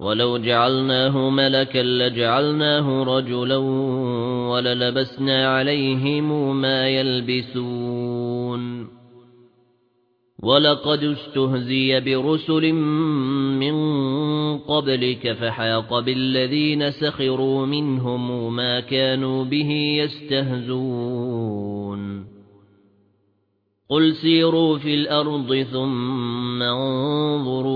ولو جعلناه ملكا لجعلناه رجلا وللبسنا عليهم ما يلبسون ولقد استهزي برسل من قبلك فحاق بالذين سخروا منهم ما كانوا به يستهزون قل سيروا في الأرض ثم انظروا